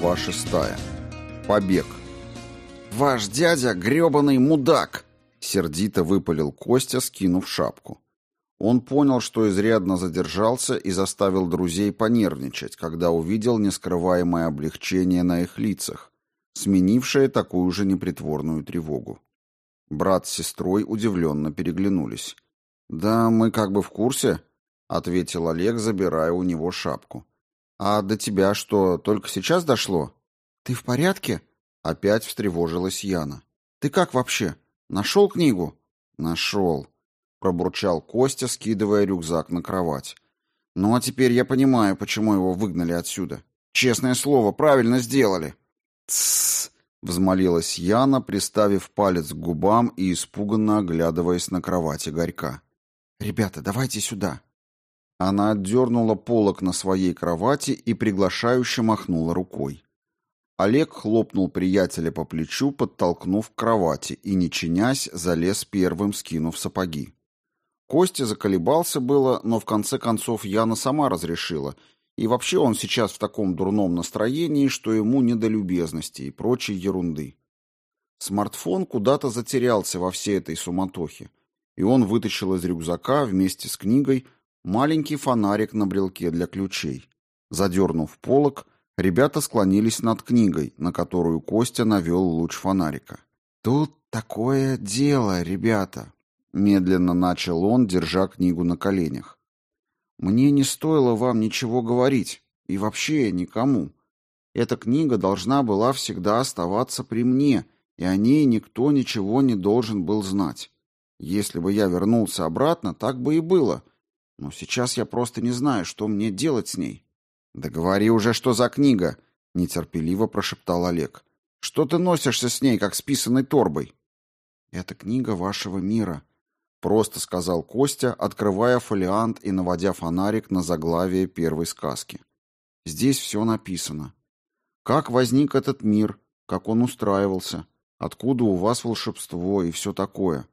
Глава шестая. Побег. «Ваш дядя — грёбаный мудак!» — сердито выпалил Костя, скинув шапку. Он понял, что изрядно задержался и заставил друзей понервничать, когда увидел нескрываемое облегчение на их лицах, сменившее такую же непритворную тревогу. Брат с сестрой удивленно переглянулись. «Да мы как бы в курсе», — ответил Олег, забирая у него шапку. «А до тебя что, только сейчас дошло?» «Ты в порядке?» — опять встревожилась Яна. «Ты как вообще? Нашел книгу?» «Нашел», — пробурчал Костя, скидывая рюкзак на кровать. «Ну а теперь я понимаю, почему его выгнали отсюда. Честное слово, правильно сделали». «Тссс», — взмолилась Яна, приставив палец к губам и испуганно оглядываясь на кровати Горька. «Ребята, давайте сюда». Она отдернула полок на своей кровати и приглашающе махнула рукой. Олег хлопнул приятеля по плечу, подтолкнув к кровати, и, не чинясь, залез первым, скинув сапоги. Костя заколебался было, но в конце концов Яна сама разрешила, и вообще он сейчас в таком дурном настроении, что ему не до любезности и прочей ерунды. Смартфон куда-то затерялся во всей этой суматохе, и он вытащил из рюкзака вместе с книгой маленький фонарик на брелке для ключей. Задернув полок, ребята склонились над книгой, на которую Костя навел луч фонарика. «Тут такое дело, ребята», — медленно начал он, держа книгу на коленях. «Мне не стоило вам ничего говорить, и вообще никому. Эта книга должна была всегда оставаться при мне, и о ней никто ничего не должен был знать. Если бы я вернулся обратно, так бы и было, но сейчас я просто не знаю, что мне делать с ней. Да говори уже, что за книга, нетерпеливо прошептал Олег. Что ты носишься с ней, как с писаной торбой? Это книга вашего мира, просто сказал Костя, открывая фолиант и наводя фонарик на заглавие первой сказки. Здесь все написано. Как возник этот мир, как он устраивался, откуда у вас волшебство и все такое.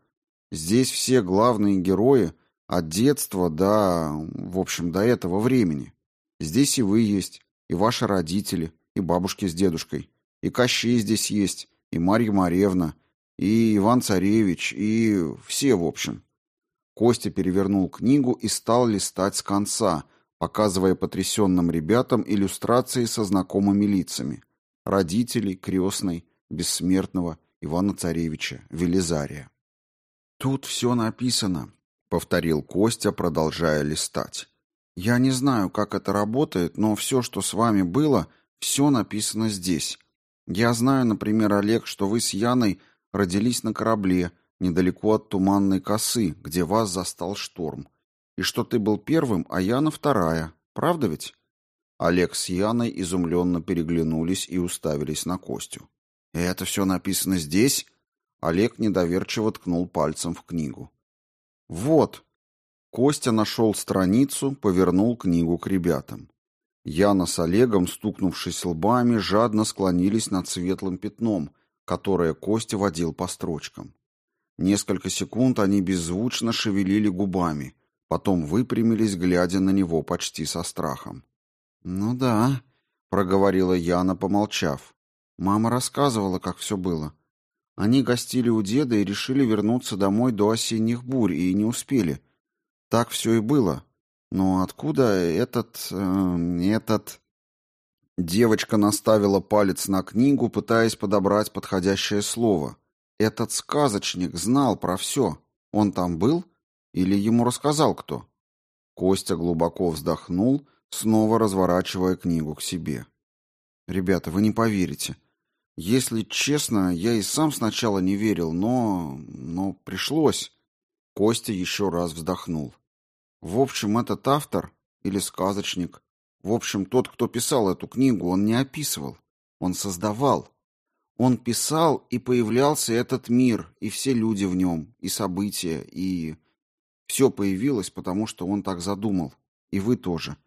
Здесь все главные герои — от детства до, в общем, до этого времени. Здесь и вы есть, и ваши родители, и бабушки с дедушкой, и Кощей здесь есть, и Марья Маревна, и Иван Царевич, и все, в общем. Костя перевернул книгу и стал листать с конца, показывая потрясенным ребятам иллюстрации со знакомыми лицами. Родителей, крестной, бессмертного, Ивана Царевича, Велизария. Тут все написано, — повторил Костя, продолжая листать. «Я не знаю, как это работает, но все, что с вами было, все написано здесь. Я знаю, например, Олег, что вы с Яной родились на корабле, недалеко от Туманной косы, где вас застал шторм. И что ты был первым, а Яна вторая. Правда ведь?» Олег с Яной изумленно переглянулись и уставились на Костю. «Это все написано здесь?» Олег недоверчиво ткнул пальцем в книгу. «Вот». Костя нашел страницу, повернул книгу к ребятам. Яна с Олегом, стукнувшись лбами, жадно склонились над светлым пятном, которое Костя водил по строчкам. Несколько секунд они беззвучно шевелили губами, потом выпрямились, глядя на него почти со страхом. «Ну да», — проговорила Яна, помолчав. «Мама рассказывала, как все было. Они гостили у деда и решили вернуться домой до осенних бурь, и не успели. Так все и было. Но откуда этот... Э, этот... Девочка наставила палец на книгу, пытаясь подобрать подходящее слово. Этот сказочник знал про все. Он там был? Или ему рассказал кто? Костя глубоко вздохнул, снова разворачивая книгу к себе. «Ребята, вы не поверите. Если честно, я и сам сначала не верил, но... но пришлось. Костя еще раз вздохнул. В общем, этот автор или сказочник, в общем, тот, кто писал эту книгу, он не описывал, он создавал. Он писал, и появлялся этот мир, и все люди в нем, и события, и... Все появилось, потому что он так задумал. И вы тоже.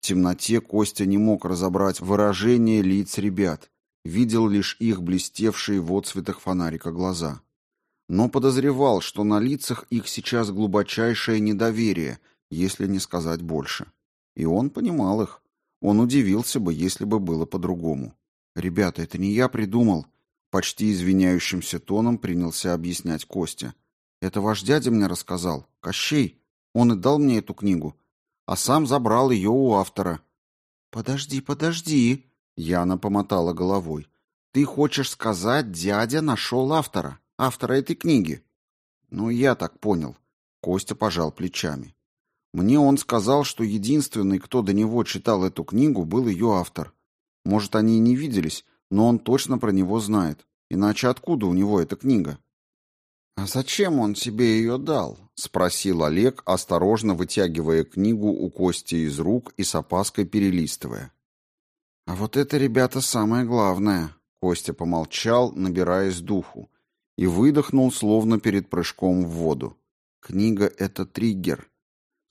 В темноте Костя не мог разобрать выражение лиц ребят видел лишь их блестевшие в отсветах фонарика глаза. Но подозревал, что на лицах их сейчас глубочайшее недоверие, если не сказать больше. И он понимал их. Он удивился бы, если бы было по-другому. «Ребята, это не я придумал», — почти извиняющимся тоном принялся объяснять Костя. «Это ваш дядя мне рассказал, Кощей. Он и дал мне эту книгу, а сам забрал ее у автора». «Подожди, подожди», — Яна помотала головой. «Ты хочешь сказать, дядя нашел автора, автора этой книги?» «Ну, я так понял», — Костя пожал плечами. Мне он сказал, что единственный, кто до него читал эту книгу, был ее автор. Может, они и не виделись, но он точно про него знает. Иначе откуда у него эта книга? «А зачем он тебе ее дал?» — спросил Олег, осторожно вытягивая книгу у Кости из рук и с опаской перелистывая. «А вот это, ребята, самое главное», — Костя помолчал, набираясь духу, и выдохнул, словно перед прыжком в воду. «Книга — это триггер.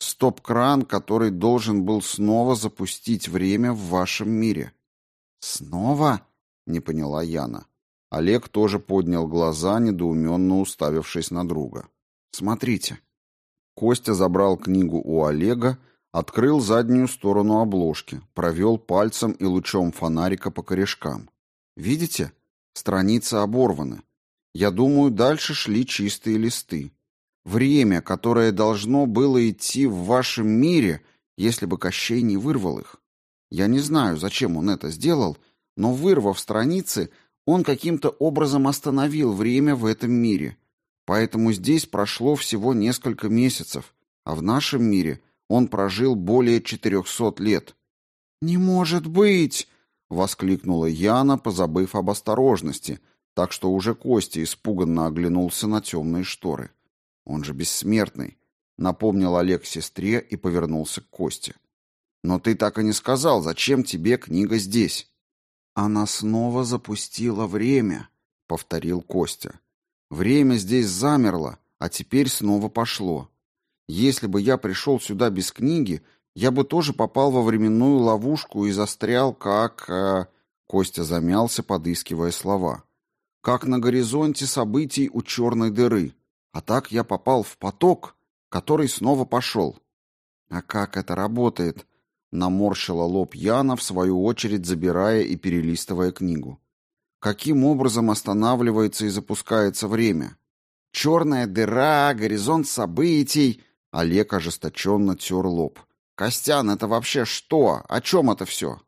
Стоп-кран, который должен был снова запустить время в вашем мире. Снова? Не поняла Яна. Олег тоже поднял глаза, недоуменно уставившись на друга. Смотрите. Костя забрал книгу у Олега, открыл заднюю сторону обложки, провел пальцем и лучом фонарика по корешкам. Видите? Страницы оборваны. Я думаю, дальше шли чистые листы. Время, которое должно было идти в вашем мире, если бы Кощей не вырвал их. Я не знаю, зачем он это сделал, но вырвав страницы, он каким-то образом остановил время в этом мире. Поэтому здесь прошло всего несколько месяцев, а в нашем мире он прожил более 400 лет. «Не может быть!» — воскликнула Яна, позабыв об осторожности, так что уже Костя испуганно оглянулся на темные шторы. Он же бессмертный, напомнил Олег сестре и повернулся к Косте. Но ты так и не сказал, зачем тебе книга здесь? Она снова запустила время, повторил Костя. Время здесь замерло, а теперь снова пошло. Если бы я пришел сюда без книги, я бы тоже попал во временную ловушку и застрял, как... Э... Костя замялся, подыскивая слова. Как на горизонте событий у черной дыры. А так я попал в поток, который снова пошел. А как это работает? Наморщила лоб Яна, в свою очередь забирая и перелистывая книгу. Каким образом останавливается и запускается время? Черная дыра, горизонт событий. Олег ожесточенно тер лоб. Костян, это вообще что? О чем это все?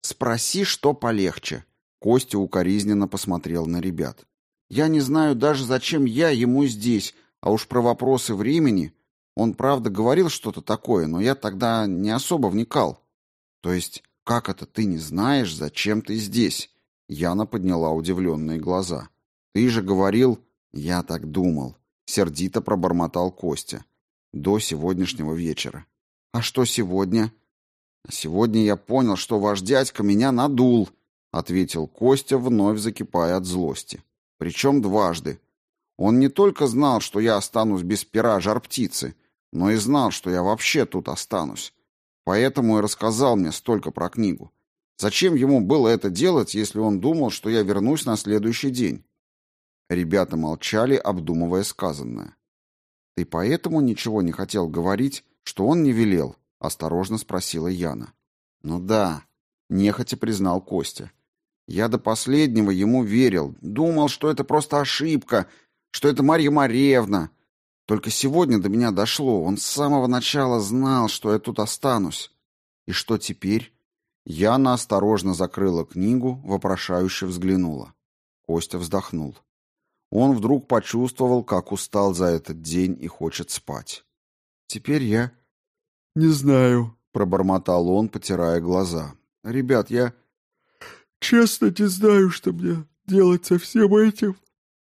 Спроси, что полегче. Костя укоризненно посмотрел на ребят. Я не знаю даже, зачем я ему здесь, а уж про вопросы времени... Он, правда, говорил что-то такое, но я тогда не особо вникал. То есть, как это ты не знаешь, зачем ты здесь? Яна подняла удивленные глаза. Ты же говорил... Я так думал. Сердито пробормотал Костя. До сегодняшнего вечера. А что сегодня? Сегодня я понял, что ваш дядька меня надул, ответил Костя, вновь закипая от злости. Причем дважды. Он не только знал, что я останусь без пера жар-птицы, но и знал, что я вообще тут останусь. Поэтому и рассказал мне столько про книгу. Зачем ему было это делать, если он думал, что я вернусь на следующий день? Ребята молчали, обдумывая сказанное. «Ты поэтому ничего не хотел говорить, что он не велел?» — осторожно спросила Яна. «Ну да», — нехотя признал Костя. Я до последнего ему верил, думал, что это просто ошибка, что это Марья Маревна. Только сегодня до меня дошло, он с самого начала знал, что я тут останусь. И что теперь? Яна осторожно закрыла книгу, вопрошающе взглянула. Костя вздохнул. Он вдруг почувствовал, как устал за этот день и хочет спать. «Теперь я...» «Не знаю», — пробормотал он, потирая глаза. «Ребят, я...» Честно не знаю, что мне делать со всем этим.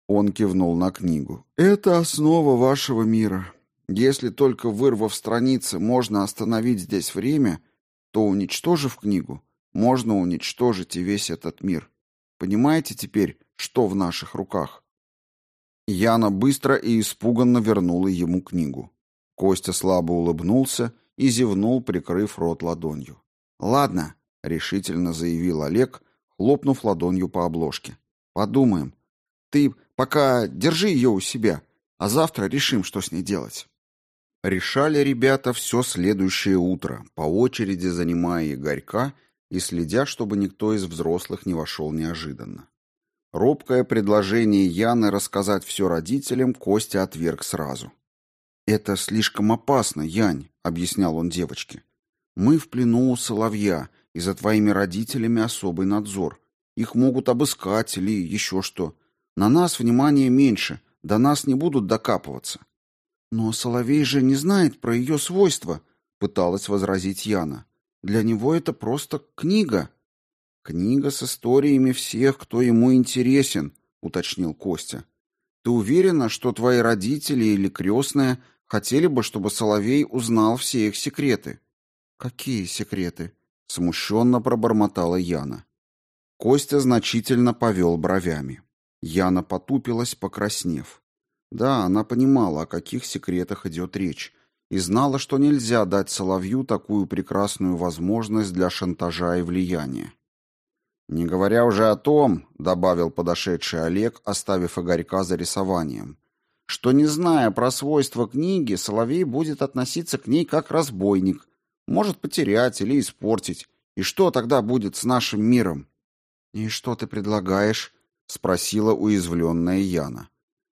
Он кивнул на книгу. Это основа вашего мира. Если только вырвав страницы, можно остановить здесь время, то, уничтожив книгу, можно уничтожить и весь этот мир. Понимаете теперь, что в наших руках? Яна быстро и испуганно вернула ему книгу. Костя слабо улыбнулся и зевнул, прикрыв рот ладонью. «Ладно», — решительно заявил Олег, хлопнув ладонью по обложке. «Подумаем. Ты пока держи ее у себя, а завтра решим, что с ней делать». Решали ребята все следующее утро, по очереди занимая Игорька и следя, чтобы никто из взрослых не вошел неожиданно. Робкое предложение Яны рассказать все родителям Костя отверг сразу. «Это слишком опасно, Янь», — объяснял он девочке. «Мы в плену у соловья, и за твоими родителями особый надзор. Их могут обыскать или еще что. На нас внимания меньше, до нас не будут докапываться. Но Соловей же не знает про ее свойства, пыталась возразить Яна. Для него это просто книга. Книга с историями всех, кто ему интересен, уточнил Костя. Ты уверена, что твои родители или крестная хотели бы, чтобы Соловей узнал все их секреты? Какие секреты? смущенно пробормотала Яна. Костя значительно повел бровями. Яна потупилась, покраснев. Да, она понимала, о каких секретах идет речь, и знала, что нельзя дать Соловью такую прекрасную возможность для шантажа и влияния. «Не говоря уже о том», — добавил подошедший Олег, оставив Игорька за рисованием, что, не зная про свойства книги, Соловей будет относиться к ней как разбойник, может потерять или испортить. И что тогда будет с нашим миром? «И что ты предлагаешь?» — спросила уязвленная Яна.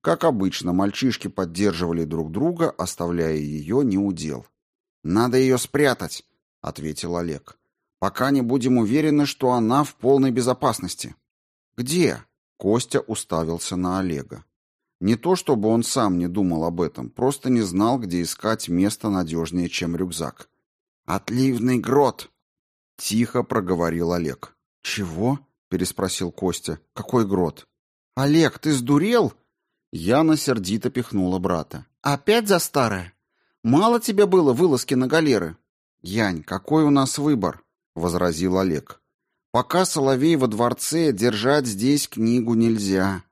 Как обычно, мальчишки поддерживали друг друга, оставляя ее неудел. «Надо ее спрятать», — ответил Олег. «Пока не будем уверены, что она в полной безопасности». «Где?» — Костя уставился на Олега. Не то чтобы он сам не думал об этом, просто не знал, где искать место надежнее, чем рюкзак. «Отливный грот!» — тихо проговорил Олег. «Чего?» — переспросил Костя. «Какой грот?» «Олег, ты сдурел?» Яна сердито пихнула брата. «Опять за старое? Мало тебе было вылазки на галеры?» «Янь, какой у нас выбор?» — возразил Олег. «Пока Соловей во дворце, держать здесь книгу нельзя.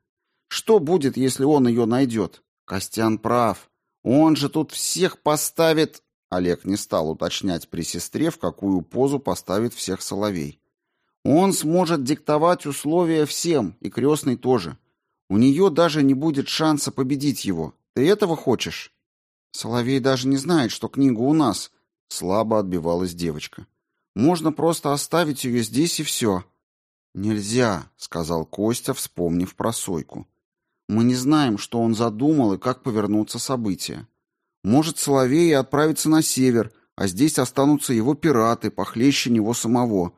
Что будет, если он ее найдет? Костян прав. Он же тут всех поставит...» Олег не стал уточнять при сестре, в какую позу поставит всех Соловей. «Он сможет диктовать условия всем, и крестный тоже. У нее даже не будет шанса победить его. Ты этого хочешь? Соловей даже не знает, что книга у нас. Слабо отбивалась девочка. Можно просто оставить ее здесь и все. Нельзя, сказал Костя, вспомнив про Сойку. Мы не знаем, что он задумал и как повернутся события. Может, Соловей отправится на север, а здесь останутся его пираты, похлеще него самого.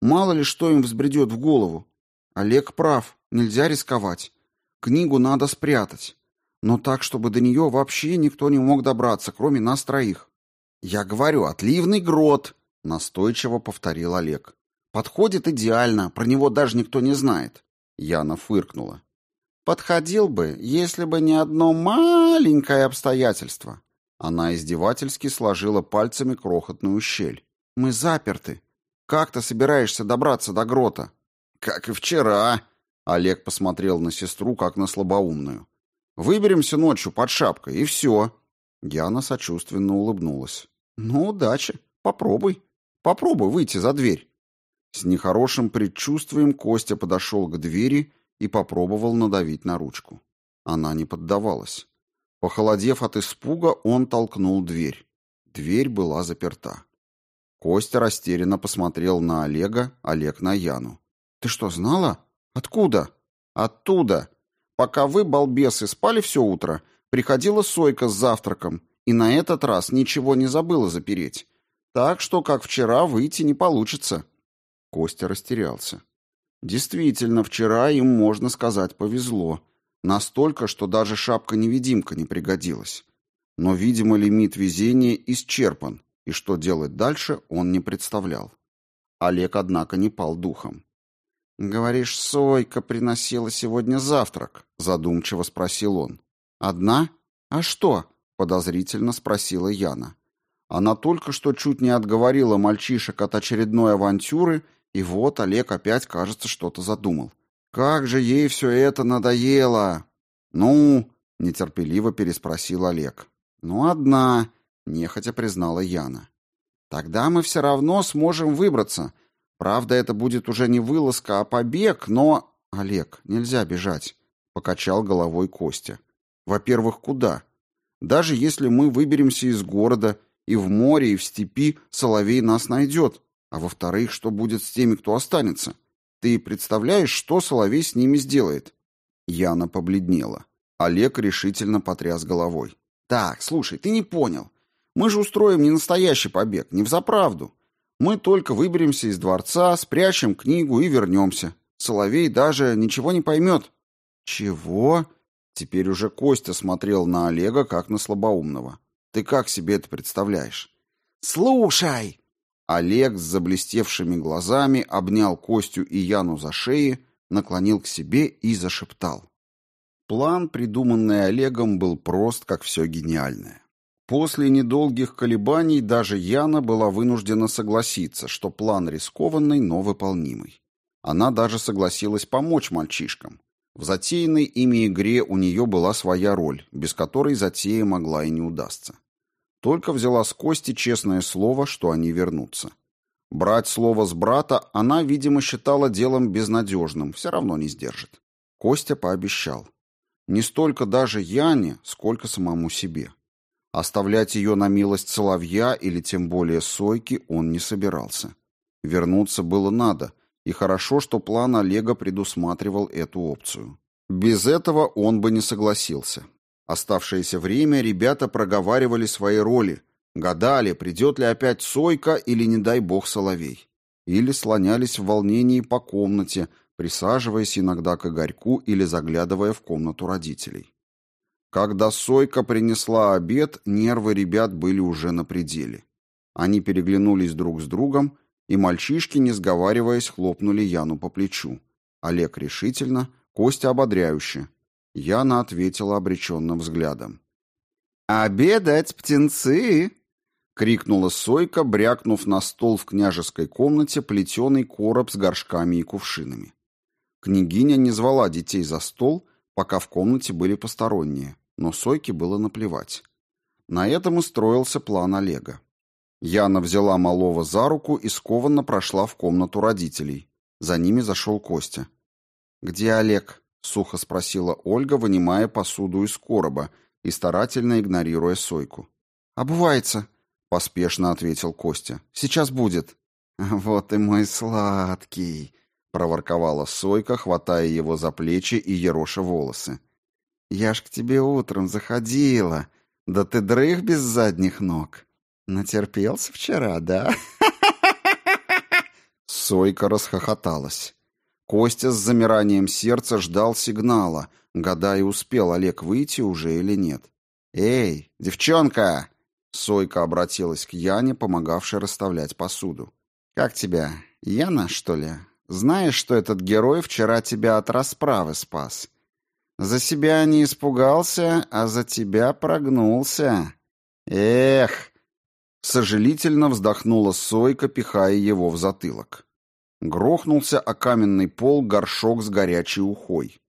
Мало ли что им взбредет в голову. Олег прав, нельзя рисковать. Книгу надо спрятать, но так, чтобы до нее вообще никто не мог добраться, кроме нас троих. Я говорю, отливный грот, настойчиво повторил Олег. Подходит идеально, про него даже никто не знает. Яна фыркнула. Подходил бы, если бы не одно маленькое обстоятельство. Она издевательски сложила пальцами крохотную щель. Мы заперты. Как ты собираешься добраться до грота? Как и вчера, Олег посмотрел на сестру, как на слабоумную. «Выберемся ночью под шапкой, и все». Яна сочувственно улыбнулась. «Ну, удачи. Попробуй. Попробуй выйти за дверь». С нехорошим предчувствием Костя подошел к двери и попробовал надавить на ручку. Она не поддавалась. Похолодев от испуга, он толкнул дверь. Дверь была заперта. Костя растерянно посмотрел на Олега, Олег на Яну. «Ты что, знала?» Откуда? Оттуда. Пока вы, балбесы, спали все утро, приходила Сойка с завтраком, и на этот раз ничего не забыла запереть. Так что, как вчера, выйти не получится. Костя растерялся. Действительно, вчера им, можно сказать, повезло. Настолько, что даже шапка-невидимка не пригодилась. Но, видимо, лимит везения исчерпан, и что делать дальше, он не представлял. Олег, однако, не пал духом. «Говоришь, Сойка приносила сегодня завтрак?» — задумчиво спросил он. «Одна? А что?» — подозрительно спросила Яна. Она только что чуть не отговорила мальчишек от очередной авантюры, и вот Олег опять, кажется, что-то задумал. «Как же ей все это надоело!» «Ну?» — нетерпеливо переспросил Олег. «Ну, одна», — нехотя признала Яна. «Тогда мы все равно сможем выбраться», Правда, это будет уже не вылазка, а побег, но... Олег, нельзя бежать, покачал головой Костя. Во-первых, куда? Даже если мы выберемся из города, и в море, и в степи, Соловей нас найдет. А во-вторых, что будет с теми, кто останется? Ты представляешь, что Соловей с ними сделает?» Яна побледнела. Олег решительно потряс головой. «Так, слушай, ты не понял. Мы же устроим не настоящий побег, не взаправду. Мы только выберемся из дворца, спрячем книгу и вернемся. Соловей даже ничего не поймет». «Чего?» Теперь уже Костя смотрел на Олега, как на слабоумного. «Ты как себе это представляешь?» «Слушай!» Олег с заблестевшими глазами обнял Костю и Яну за шеи, наклонил к себе и зашептал. План, придуманный Олегом, был прост, как все гениальное. После недолгих колебаний даже Яна была вынуждена согласиться, что план рискованный, но выполнимый. Она даже согласилась помочь мальчишкам. В затеянной ими игре у нее была своя роль, без которой затея могла и не удастся. Только взяла с Кости честное слово, что они вернутся. Брать слово с брата она, видимо, считала делом безнадежным, все равно не сдержит. Костя пообещал. Не столько даже Яне, сколько самому себе. Оставлять ее на милость Соловья или тем более Сойки он не собирался. Вернуться было надо, и хорошо, что план Олега предусматривал эту опцию. Без этого он бы не согласился. Оставшееся время ребята проговаривали свои роли, гадали, придет ли опять Сойка или, не дай бог, Соловей. Или слонялись в волнении по комнате, присаживаясь иногда к Игорьку или заглядывая в комнату родителей. Когда Сойка принесла обед, нервы ребят были уже на пределе. Они переглянулись друг с другом, и мальчишки, не сговариваясь, хлопнули Яну по плечу. Олег решительно, Костя ободряюще. Яна ответила обреченным взглядом. «Обедать, птенцы!» — крикнула Сойка, брякнув на стол в княжеской комнате плетеный короб с горшками и кувшинами. Княгиня не звала детей за стол, пока в комнате были посторонние, но Сойке было наплевать. На этом и строился план Олега. Яна взяла малого за руку и скованно прошла в комнату родителей. За ними зашел Костя. «Где Олег?» — сухо спросила Ольга, вынимая посуду из короба и старательно игнорируя Сойку. «Обувается», — поспешно ответил Костя. «Сейчас будет». «Вот и мой сладкий», — проворковала Сойка, хватая его за плечи и ероша волосы. «Я ж к тебе утром заходила. Да ты дрых без задних ног». Натерпелся вчера, да? Сойка расхохоталась. Костя с замиранием сердца ждал сигнала, гадая, успел Олег выйти уже или нет. «Эй, девчонка!» Сойка обратилась к Яне, помогавшей расставлять посуду. «Как тебя? Яна, что ли? Знаешь, что этот герой вчера тебя от расправы спас? За себя не испугался, а за тебя прогнулся. Эх, Сожалительно вздохнула Сойка, пихая его в затылок. Грохнулся о каменный пол горшок с горячей ухой.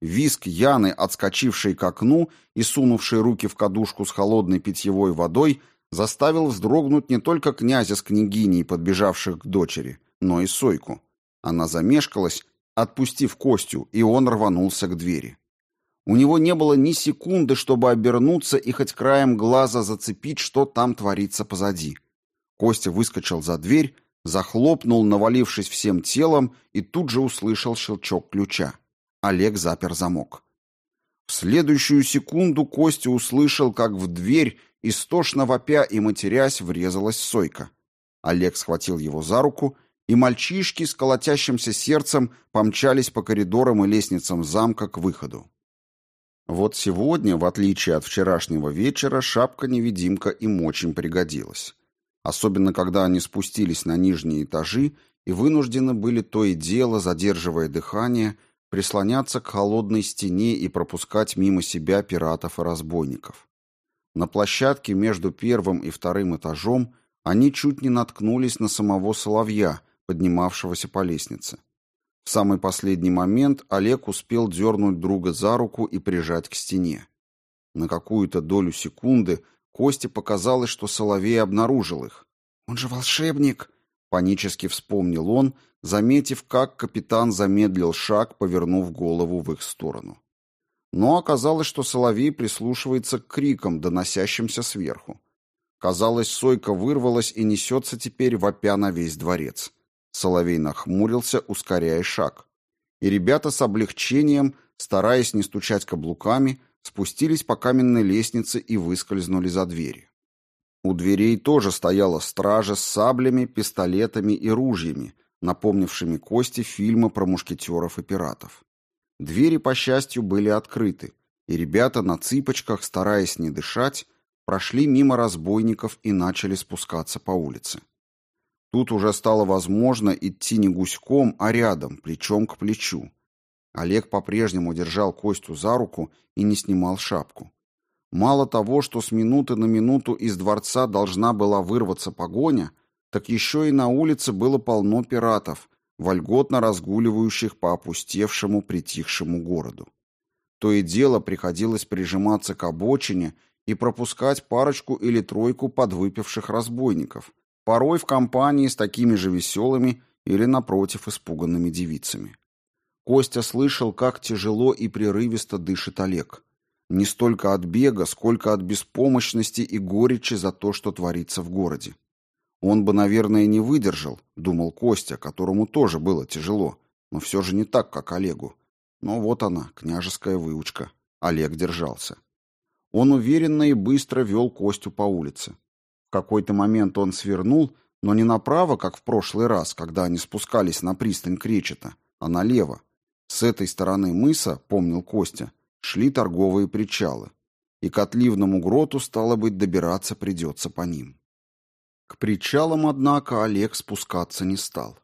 Виск Яны, отскочившей к окну и сунувшей руки в кадушку с холодной питьевой водой, заставил вздрогнуть не только князя с княгиней, подбежавших к дочери, но и Сойку. Она замешкалась, отпустив Костю, и он рванулся к двери. У него не было ни секунды, чтобы обернуться и хоть краем глаза зацепить, что там творится позади. Костя выскочил за дверь, захлопнул, навалившись всем телом, и тут же услышал щелчок ключа. Олег запер замок. В следующую секунду Костя услышал, как в дверь, истошно вопя и матерясь, врезалась Сойка. Олег схватил его за руку, и мальчишки с колотящимся сердцем помчались по коридорам и лестницам замка к выходу. Вот сегодня, в отличие от вчерашнего вечера, шапка-невидимка им очень пригодилась. Особенно, когда они спустились на нижние этажи и вынуждены были то и дело, задерживая дыхание, прислоняться к холодной стене и пропускать мимо себя пиратов и разбойников. На площадке между первым и вторым этажом они чуть не наткнулись на самого Соловья, поднимавшегося по лестнице. В самый последний момент Олег успел дернуть друга за руку и прижать к стене. На какую-то долю секунды Косте показалось, что Соловей обнаружил их. «Он же волшебник!» — панически вспомнил он, заметив, как капитан замедлил шаг, повернув голову в их сторону. Но оказалось, что соловей прислушивается к крикам, доносящимся сверху. Казалось, сойка вырвалась и несется теперь, вопя на весь дворец. Соловей нахмурился, ускоряя шаг. И ребята с облегчением, стараясь не стучать каблуками, спустились по каменной лестнице и выскользнули за двери. У дверей тоже стояла стража с саблями, пистолетами и ружьями, напомнившими кости фильма про мушкетеров и пиратов. Двери, по счастью, были открыты, и ребята на цыпочках, стараясь не дышать, прошли мимо разбойников и начали спускаться по улице. Тут уже стало возможно идти не гуськом, а рядом, плечом к плечу. Олег по-прежнему держал Костю за руку и не снимал шапку. Мало того, что с минуты на минуту из дворца должна была вырваться погоня, так еще и на улице было полно пиратов, вольготно разгуливающих по опустевшему, притихшему городу. То и дело приходилось прижиматься к обочине и пропускать парочку или тройку подвыпивших разбойников, порой в компании с такими же веселыми или, напротив, испуганными девицами. Костя слышал, как тяжело и прерывисто дышит Олег. Не столько от бега, сколько от беспомощности и горечи за то, что творится в городе. Он бы, наверное, не выдержал, думал Костя, которому тоже было тяжело, но все же не так, как Олегу. Но вот она, княжеская выучка. Олег держался. Он уверенно и быстро вел Костю по улице. В какой-то момент он свернул, но не направо, как в прошлый раз, когда они спускались на пристань Кречета, а налево. С этой стороны мыса, помнил Костя, шли торговые причалы, и к отливному гроту, стало быть, добираться придется по ним. К причалам, однако, Олег спускаться не стал.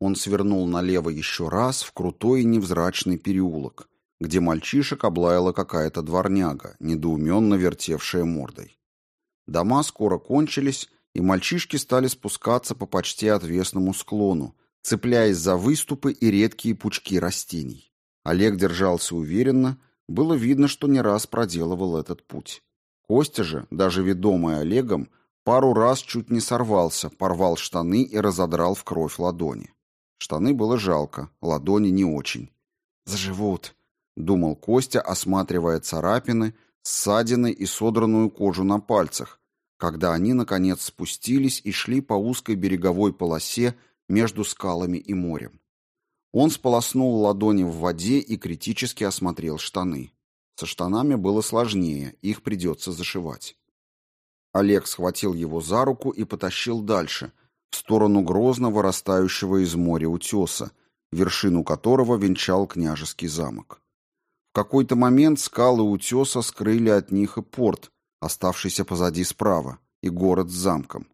Он свернул налево еще раз в крутой и невзрачный переулок, где мальчишек облаяла какая-то дворняга, недоуменно вертевшая мордой. Дома скоро кончились, и мальчишки стали спускаться по почти отвесному склону, цепляясь за выступы и редкие пучки растений. Олег держался уверенно, было видно, что не раз проделывал этот путь. Костя же, даже ведомый Олегом, Пару раз чуть не сорвался, порвал штаны и разодрал в кровь ладони. Штаны было жалко, ладони не очень. «Заживут», — думал Костя, осматривая царапины, ссадины и содранную кожу на пальцах, когда они, наконец, спустились и шли по узкой береговой полосе между скалами и морем. Он сполоснул ладони в воде и критически осмотрел штаны. Со штанами было сложнее, их придется зашивать. Олег схватил его за руку и потащил дальше, в сторону грозно вырастающего из моря утеса, вершину которого венчал княжеский замок. В какой-то момент скалы утеса скрыли от них и порт, оставшийся позади справа, и город с замком.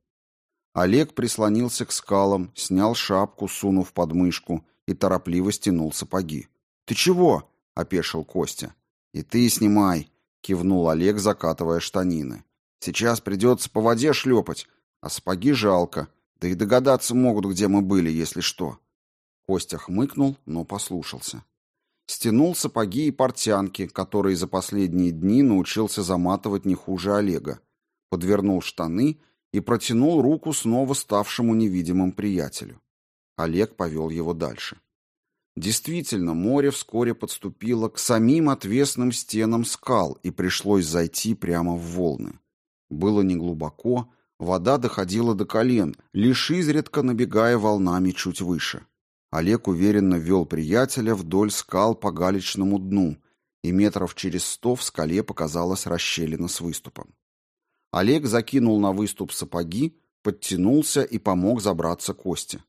Олег прислонился к скалам, снял шапку, сунув под мышку, и торопливо стянул сапоги. «Ты чего?» — опешил Костя. «И ты снимай», — кивнул Олег, закатывая штанины. Сейчас придется по воде шлепать, а сапоги жалко. Да и догадаться могут, где мы были, если что. Костя хмыкнул, но послушался. Стянул сапоги и портянки, которые за последние дни научился заматывать не хуже Олега. Подвернул штаны и протянул руку снова ставшему невидимым приятелю. Олег повел его дальше. Действительно, море вскоре подступило к самим отвесным стенам скал и пришлось зайти прямо в волны. Было неглубоко, вода доходила до колен, лишь изредка набегая волнами чуть выше. Олег уверенно вел приятеля вдоль скал по галечному дну, и метров через сто в скале показалась расщелина с выступом. Олег закинул на выступ сапоги, подтянулся и помог забраться Косте.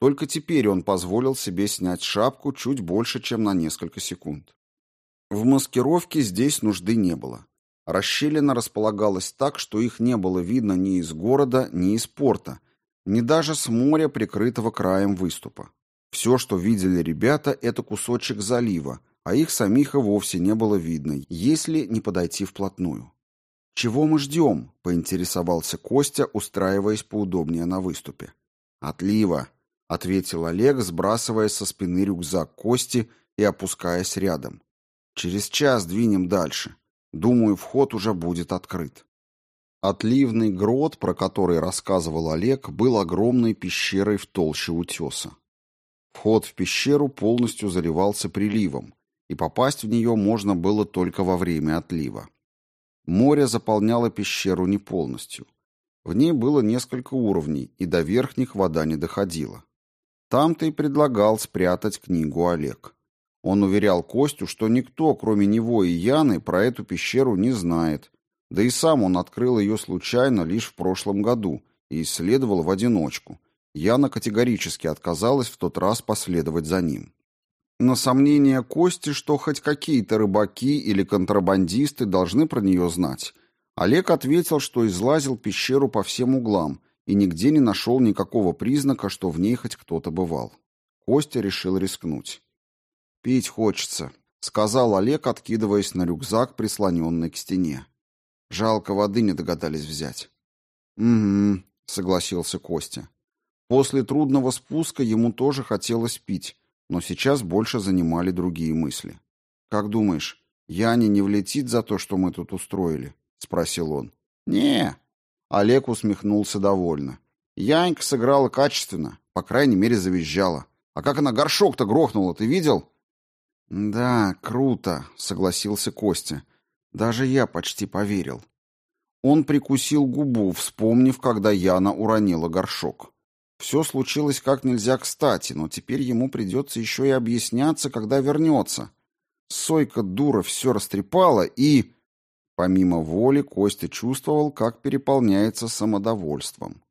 Только теперь он позволил себе снять шапку чуть больше, чем на несколько секунд. В маскировке здесь нужды не было. Расщелина располагалась так, что их не было видно ни из города, ни из порта, ни даже с моря, прикрытого краем выступа. Все, что видели ребята, это кусочек залива, а их самих и вовсе не было видно, если не подойти вплотную. «Чего мы ждем?» — поинтересовался Костя, устраиваясь поудобнее на выступе. «Отлива», — ответил Олег, сбрасывая со спины рюкзак Кости и опускаясь рядом. «Через час двинем дальше. Думаю, вход уже будет открыт. Отливный грот, про который рассказывал Олег, был огромной пещерой в толще утеса. Вход в пещеру полностью заливался приливом, и попасть в нее можно было только во время отлива. Море заполняло пещеру не полностью. В ней было несколько уровней, и до верхних вода не доходила. Там-то и предлагал спрятать книгу Олег. Он уверял Костю, что никто, кроме него и Яны, про эту пещеру не знает, да и сам он открыл ее случайно лишь в прошлом году и исследовал в одиночку. Яна категорически отказалась в тот раз последовать за ним. На сомнение Кости, что хоть какие-то рыбаки или контрабандисты должны про нее знать, Олег ответил, что излазил пещеру по всем углам и нигде не нашел никакого признака, что в ней хоть кто-то бывал. Костя решил рискнуть. «Пить хочется», — сказал Олег, откидываясь на рюкзак, прислоненный к стене. «Жалко, воды не догадались взять». «Угу», — согласился Костя. После трудного спуска ему тоже хотелось пить, но сейчас больше занимали другие мысли. «Как думаешь, Яне не влетит за то, что мы тут устроили?» — спросил он. «Не». Олег усмехнулся довольно. Янька сыграла качественно, по крайней мере, завизжала. А как она горшок-то грохнула, ты видел? Да, круто, согласился Костя. Даже я почти поверил. Он прикусил губу, вспомнив, когда Яна уронила горшок. Все случилось как нельзя кстати, но теперь ему придется еще и объясняться, когда вернется. Сойка дура все растрепала и... Помимо воли, Костя чувствовал, как переполняется самодовольством.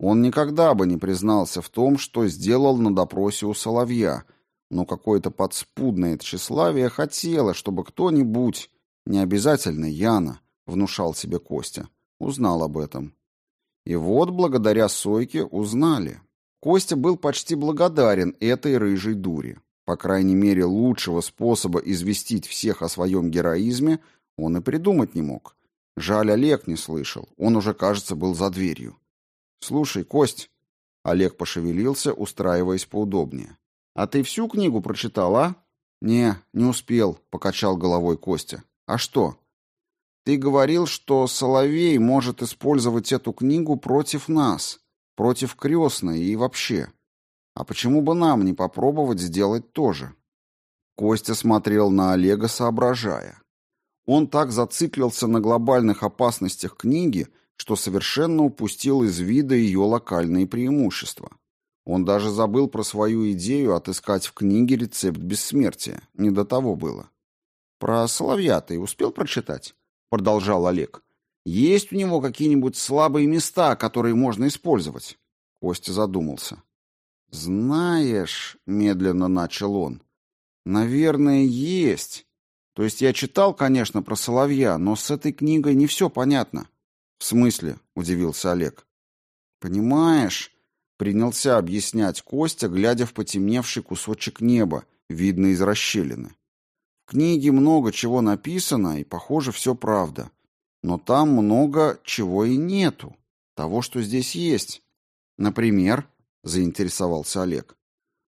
Он никогда бы не признался в том, что сделал на допросе у Соловья, но какое-то подспудное тщеславие хотело, чтобы кто-нибудь, не обязательно Яна, внушал себе Костя, узнал об этом. И вот, благодаря Сойке, узнали. Костя был почти благодарен этой рыжей дуре. По крайней мере, лучшего способа известить всех о своем героизме он и придумать не мог. Жаль, Олег не слышал. Он уже, кажется, был за дверью. «Слушай, Кость...» Олег пошевелился, устраиваясь поудобнее. «А ты всю книгу прочитал, а?» «Не, не успел», — покачал головой Костя. «А что?» «Ты говорил, что Соловей может использовать эту книгу против нас, против крестной и вообще. А почему бы нам не попробовать сделать то же?» Костя смотрел на Олега, соображая. Он так зациклился на глобальных опасностях книги, что совершенно упустил из вида ее локальные преимущества. Он даже забыл про свою идею отыскать в книге рецепт бессмертия. Не до того было. «Про соловья ты успел прочитать?» — продолжал Олег. «Есть у него какие-нибудь слабые места, которые можно использовать?» Костя задумался. «Знаешь», — медленно начал он, — «наверное, есть. То есть я читал, конечно, про соловья, но с этой книгой не все понятно. В смысле? удивился Олег. Понимаешь, принялся объяснять Костя, глядя в потемневший кусочек неба, видно из расщелины. В книге много чего написано, и, похоже, все правда. Но там много чего и нету, того, что здесь есть. Например, заинтересовался Олег.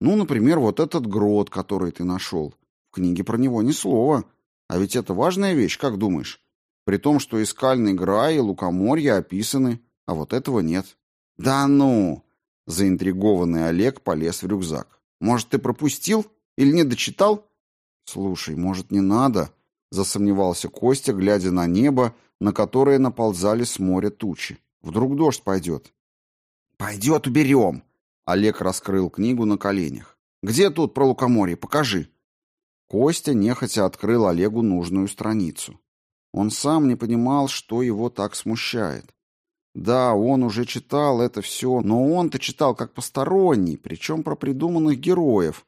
Ну, например, вот этот грот, который ты нашел книге про него ни слова. А ведь это важная вещь, как думаешь? При том, что и скальный грай, и лукоморье описаны, а вот этого нет. Да ну! Заинтригованный Олег полез в рюкзак. Может, ты пропустил? Или не дочитал? Слушай, может, не надо? Засомневался Костя, глядя на небо, на которое наползали с моря тучи. Вдруг дождь пойдет. Пойдет, уберем. Олег раскрыл книгу на коленях. Где тут про лукоморье? Покажи. Костя нехотя открыл Олегу нужную страницу. Он сам не понимал, что его так смущает. Да, он уже читал это все, но он-то читал как посторонний, причем про придуманных героев.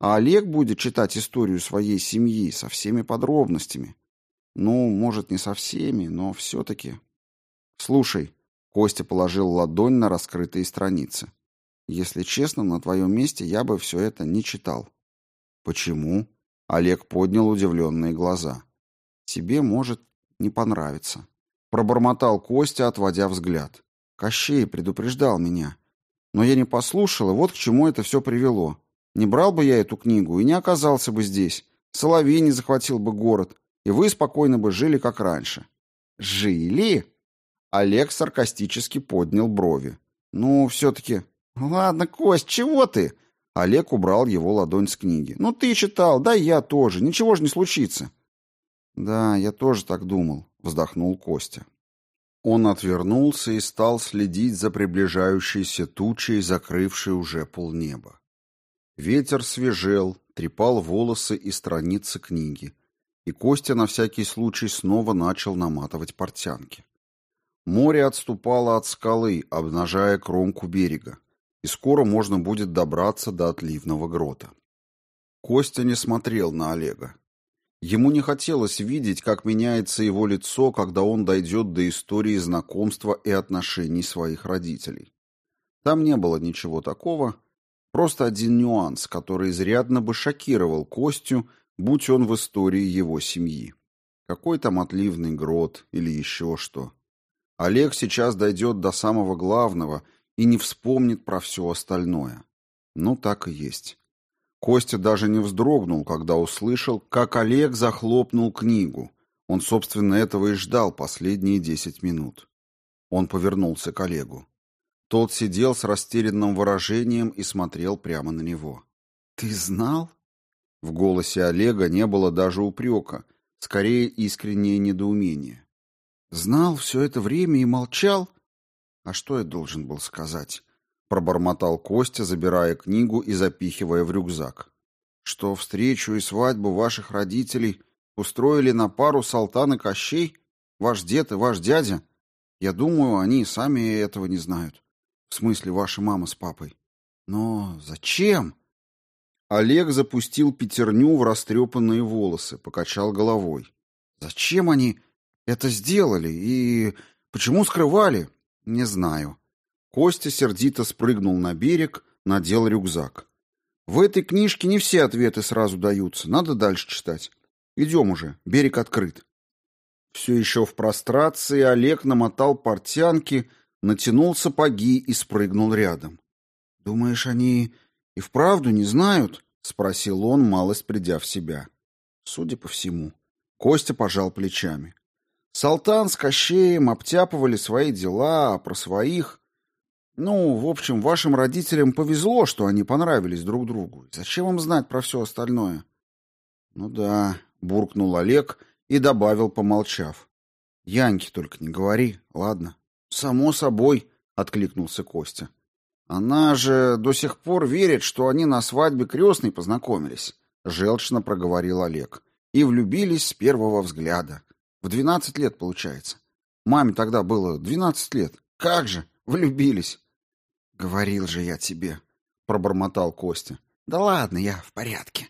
А Олег будет читать историю своей семьи со всеми подробностями. Ну, может, не со всеми, но все-таки. Слушай, Костя положил ладонь на раскрытые страницы. Если честно, на твоем месте я бы все это не читал. Почему? Олег поднял удивленные глаза. «Тебе может не понравиться». Пробормотал Костя, отводя взгляд. Кощей предупреждал меня. Но я не послушал, и вот к чему это все привело. Не брал бы я эту книгу и не оказался бы здесь. Соловей не захватил бы город, и вы спокойно бы жили, как раньше. «Жили?» Олег саркастически поднял брови. «Ну, все-таки...» «Ладно, Кость, чего ты?» Олег убрал его ладонь с книги. «Ну ты читал, да я тоже. Ничего же не случится». «Да, я тоже так думал», — вздохнул Костя. Он отвернулся и стал следить за приближающейся тучей, закрывшей уже полнеба. Ветер свежел, трепал волосы и страницы книги, и Костя на всякий случай снова начал наматывать портянки. Море отступало от скалы, обнажая кромку берега, и скоро можно будет добраться до отливного грота. Костя не смотрел на Олега. Ему не хотелось видеть, как меняется его лицо, когда он дойдет до истории знакомства и отношений своих родителей. Там не было ничего такого, просто один нюанс, который изрядно бы шокировал Костю, будь он в истории его семьи. Какой там отливный грот или еще что. Олег сейчас дойдет до самого главного и не вспомнит про все остальное. Ну, так и есть. Костя даже не вздрогнул, когда услышал, как Олег захлопнул книгу. Он, собственно, этого и ждал последние десять минут. Он повернулся к Олегу. Тот сидел с растерянным выражением и смотрел прямо на него. «Ты знал?» В голосе Олега не было даже упрека, скорее искреннее недоумение. «Знал все это время и молчал?» «А что я должен был сказать?» Пробормотал Костя, забирая книгу и запихивая в рюкзак. «Что встречу и свадьбу ваших родителей устроили на пару Салтан и Кощей? Ваш дед и ваш дядя? Я думаю, они сами этого не знают. В смысле, ваша мама с папой. Но зачем?» Олег запустил пятерню в растрепанные волосы, покачал головой. «Зачем они это сделали? И почему скрывали? Не знаю». Костя сердито спрыгнул на берег, надел рюкзак. «В этой книжке не все ответы сразу даются. Надо дальше читать. Идем уже, берег открыт». Все еще в прострации Олег намотал портянки, натянул сапоги и спрыгнул рядом. «Думаешь, они «И вправду не знают?» — спросил он, малость придя в себя. Судя по всему. Костя пожал плечами. Салтан с Кощеем обтяпывали свои дела, а про своих... Ну, в общем, вашим родителям повезло, что они понравились друг другу. Зачем им знать про все остальное? Ну да, буркнул Олег и добавил, помолчав. Яньке только не говори, ладно? Само собой, откликнулся Костя. Она же до сих пор верит, что они на свадьбе крестной познакомились, желчно проговорил Олег. И влюбились с первого взгляда. В двенадцать лет, получается. Маме тогда было двенадцать лет. Как же, влюбились. Говорил же я тебе, пробормотал Костя. Да ладно, я в порядке.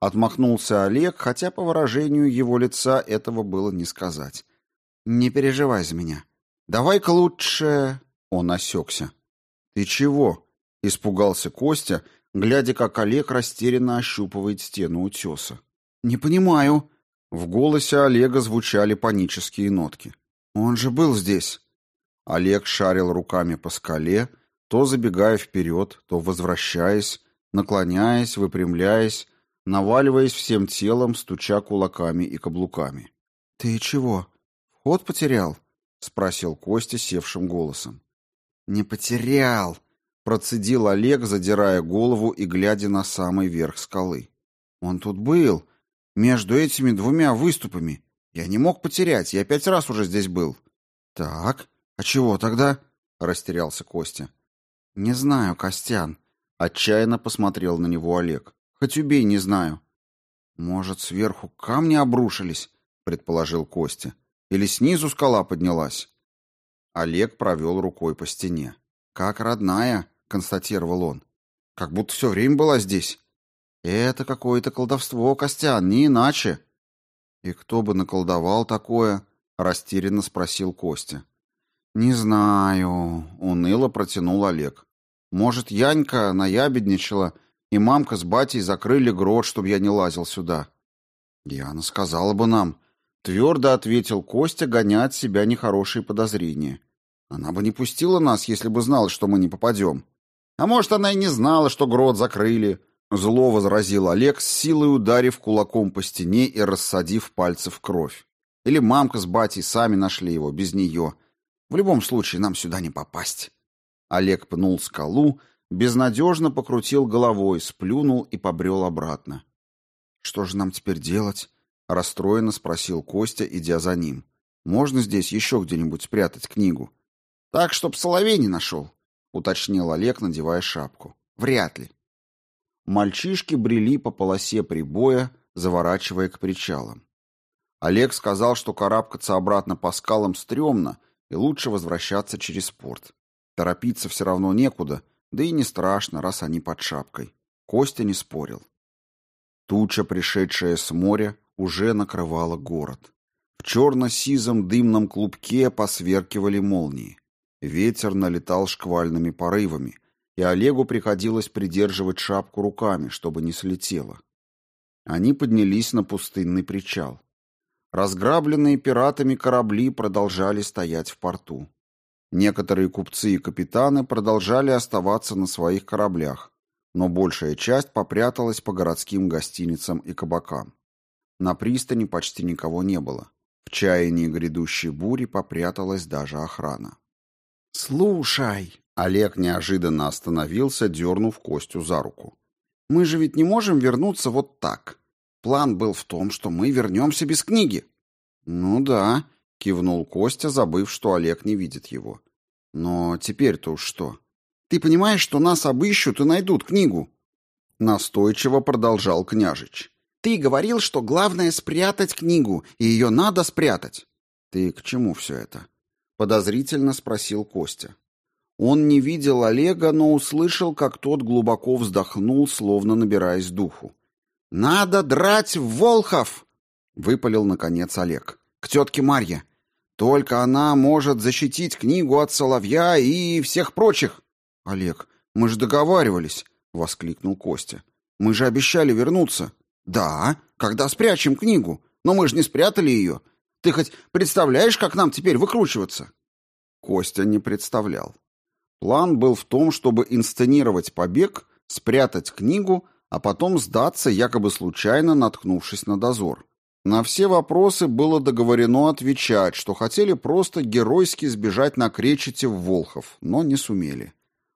Отмахнулся Олег, хотя по выражению его лица этого было не сказать. Не переживай за меня. Давай-ка лучше... Он осекся. «Ты чего?» — испугался Костя, глядя, как Олег растерянно ощупывает стену утеса. «Не понимаю». В голосе Олега звучали панические нотки. «Он же был здесь». Олег шарил руками по скале, то забегая вперед, то возвращаясь, наклоняясь, выпрямляясь, наваливаясь всем телом, стуча кулаками и каблуками. «Ты чего, вход потерял?» — спросил Костя севшим голосом. «Не потерял», — процедил Олег, задирая голову и глядя на самый верх скалы. «Он тут был, между этими двумя выступами. Я не мог потерять, я пять раз уже здесь был». «Так, а чего тогда?» — растерялся Костя. «Не знаю, Костян», — отчаянно посмотрел на него Олег. «Хоть убей, не знаю». «Может, сверху камни обрушились?» — предположил Костя. «Или снизу скала поднялась?» Олег провел рукой по стене. «Как родная», — констатировал он. «Как будто все время была здесь». «Это какое-то колдовство, Костян, не иначе». «И кто бы наколдовал такое?» — растерянно спросил Костя. «Не знаю», — уныло протянул Олег. «Может, Янька наябедничала, и мамка с батей закрыли грот, чтобы я не лазил сюда». «Яна сказала бы нам», Твердо ответил Костя, гоня от себя нехорошие подозрения. Она бы не пустила нас, если бы знала, что мы не попадем. А может, она и не знала, что грот закрыли. Зло возразил Олег, с силой ударив кулаком по стене и рассадив пальцы в кровь. Или мамка с батей сами нашли его, без нее. В любом случае, нам сюда не попасть. Олег пнул скалу, безнадежно покрутил головой, сплюнул и побрел обратно. «Что же нам теперь делать?» — расстроенно спросил Костя, идя за ним. «Можно здесь еще где-нибудь спрятать книгу?» «Так, чтоб Соловей не нашел», — уточнил Олег, надевая шапку. «Вряд ли». Мальчишки брели по полосе прибоя, заворачивая к причалам. Олег сказал, что карабкаться обратно по скалам стрёмно, и лучше возвращаться через порт. Торопиться все равно некуда, да и не страшно, раз они под шапкой. Костя не спорил. Туча, пришедшая с моря, уже накрывала город. В черно-сизом дымном клубке посверкивали молнии. Ветер налетал шквальными порывами, и Олегу приходилось придерживать шапку руками, чтобы не слетела. Они поднялись на пустынный причал. Разграбленные пиратами корабли продолжали стоять в порту. Некоторые купцы и капитаны продолжали оставаться на своих кораблях, но большая часть попряталась по городским гостиницам и кабакам. На пристани почти никого не было. В чаянии грядущей бури попряталась даже охрана. «Слушай!» — Олег неожиданно остановился, дернув Костю за руку. «Мы же ведь не можем вернуться вот так. План был в том, что мы вернемся без книги». «Ну да», — кивнул Костя, забыв, что Олег не видит его. «Но теперь-то уж что? Ты понимаешь, что нас обыщут и найдут книгу?» Настойчиво продолжал княжич. «Ты говорил, что главное спрятать книгу, и ее надо спрятать». «Ты к чему все это?» Подозрительно спросил Костя. Он не видел Олега, но услышал, как тот глубоко вздохнул, словно набираясь духу. «Надо драть Волхов!» — выпалил, наконец, Олег. «К тетке Марье. Только она может защитить книгу от Соловья и всех прочих». «Олег, мы же договаривались!» — воскликнул Костя. «Мы же обещали вернуться». «Да, когда спрячем книгу. Но мы же не спрятали ее. Ты хоть представляешь, как нам теперь выкручиваться?» Костя не представлял. План был в том, чтобы инсценировать побег, спрятать книгу, а потом сдаться, якобы случайно наткнувшись на дозор. На все вопросы было договорено отвечать, что хотели просто геройски сбежать на кречете в Волхов, но не сумели.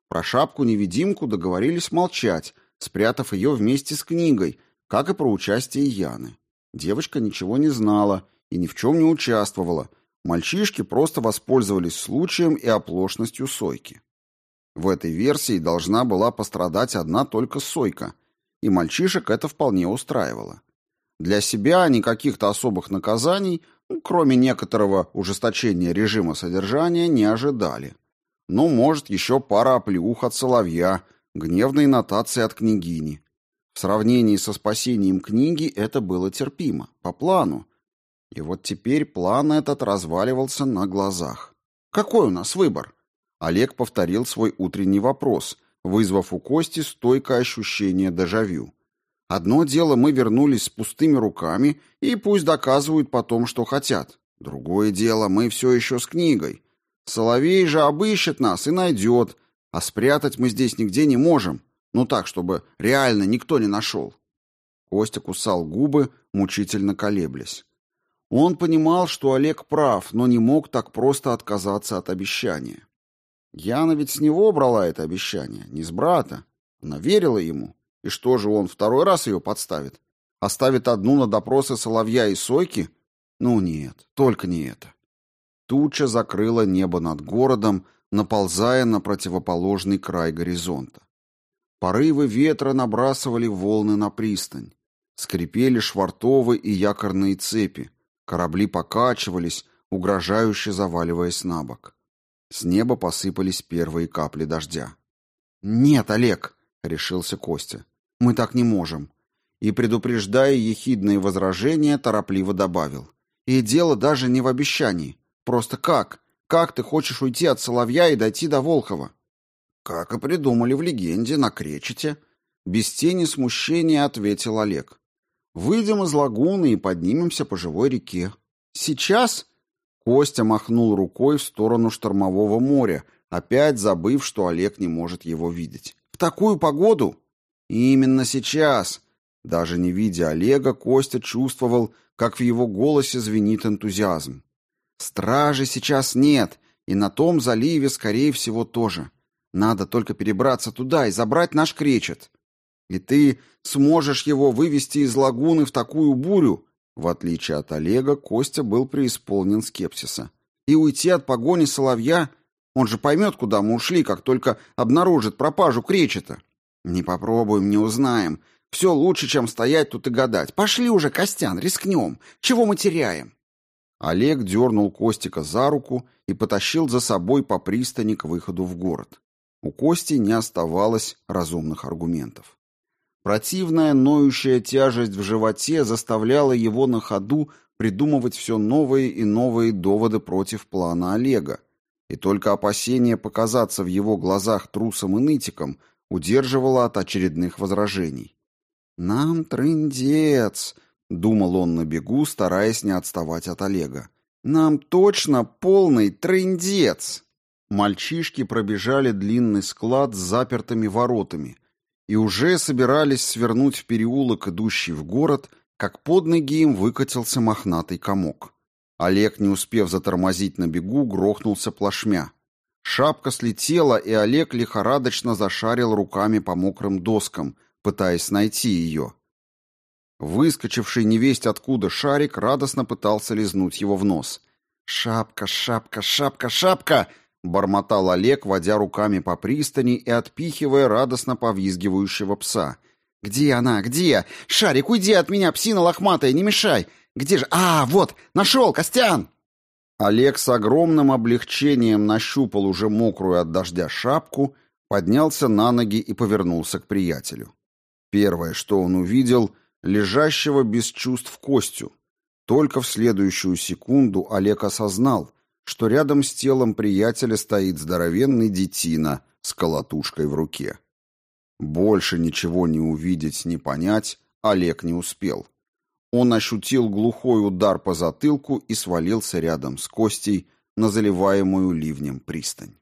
Про шапку-невидимку договорились молчать, спрятав ее вместе с книгой, как и про участие Яны. Девочка ничего не знала и ни в чем не участвовала. Мальчишки просто воспользовались случаем и оплошностью Сойки. В этой версии должна была пострадать одна только Сойка – и мальчишек это вполне устраивало. Для себя никаких-то особых наказаний, ну, кроме некоторого ужесточения режима содержания, не ожидали. Ну, может, еще пара оплеух от соловья, гневные нотации от княгини. В сравнении со спасением книги это было терпимо, по плану. И вот теперь план этот разваливался на глазах. Какой у нас выбор? Олег повторил свой утренний вопрос, вызвав у Кости стойкое ощущение дежавю. Одно дело мы вернулись с пустыми руками, и пусть доказывают потом, что хотят. Другое дело, мы все еще с книгой. Соловей же обыщет нас и найдет, а спрятать мы здесь нигде не можем. Ну так, чтобы реально никто не нашел. Костя кусал губы, мучительно колеблясь. Он понимал, что Олег прав, но не мог так просто отказаться от обещания. Яна ведь с него брала это обещание, не с брата. Она верила ему. И что же он второй раз ее подставит? Оставит одну на допросы Соловья и Сойки? Ну нет, только не это. Туча закрыла небо над городом, наползая на противоположный край горизонта. Порывы ветра набрасывали волны на пристань. Скрипели швартовы и якорные цепи. Корабли покачивались, угрожающе заваливаясь на бок. С неба посыпались первые капли дождя. «Нет, Олег!» — решился Костя. «Мы так не можем». И, предупреждая ехидные возражения, торопливо добавил. «И дело даже не в обещании. Просто как? Как ты хочешь уйти от Соловья и дойти до Волхова?» «Как и придумали в легенде на Кречете», — без тени смущения ответил Олег. «Выйдем из лагуны и поднимемся по живой реке. Сейчас?» Костя махнул рукой в сторону штормового моря, опять забыв, что Олег не может его видеть. «В такую погоду?» «Именно сейчас!» Даже не видя Олега, Костя чувствовал, как в его голосе звенит энтузиазм. «Стражи сейчас нет, и на том заливе, скорее всего, тоже. Надо только перебраться туда и забрать наш кречет. И ты сможешь его вывести из лагуны в такую бурю?» В отличие от Олега, Костя был преисполнен скепсиса. «И уйти от погони соловья? Он же поймет, куда мы ушли, как только обнаружит пропажу кречета». «Не попробуем, не узнаем. Все лучше, чем стоять тут и гадать. Пошли уже, Костян, рискнем. Чего мы теряем?» Олег дернул Костика за руку и потащил за собой по пристани к выходу в город. У Кости не оставалось разумных аргументов. Противная ноющая тяжесть в животе заставляла его на ходу придумывать все новые и новые доводы против плана Олега, и только опасение показаться в его глазах трусом и нытиком удерживало от очередных возражений. «Нам трындец», — думал он на бегу, стараясь не отставать от Олега. «Нам точно полный трындец!» Мальчишки пробежали длинный склад с запертыми воротами и уже собирались свернуть в переулок, идущий в город, как под ноги им выкатился мохнатый комок. Олег, не успев затормозить на бегу, грохнулся плашмя. Шапка слетела, и Олег лихорадочно зашарил руками по мокрым доскам, пытаясь найти ее. Выскочивший невесть откуда шарик радостно пытался лизнуть его в нос. «Шапка, шапка, шапка, шапка!» — бормотал Олег, водя руками по пристани и отпихивая радостно повизгивающего пса. «Где она? Где? Шарик, уйди от меня, псина лохматая, не мешай! Где же? А, вот, нашел, Костян!» Олег с огромным облегчением нащупал уже мокрую от дождя шапку, поднялся на ноги и повернулся к приятелю. Первое, что он увидел — лежащего без чувств Костю. Только в следующую секунду Олег осознал, что рядом с телом приятеля стоит здоровенный детина с колотушкой в руке. Больше ничего не увидеть, не понять Олег не успел. Он ощутил глухой удар по затылку и свалился рядом с Костей на заливаемую ливнем пристань.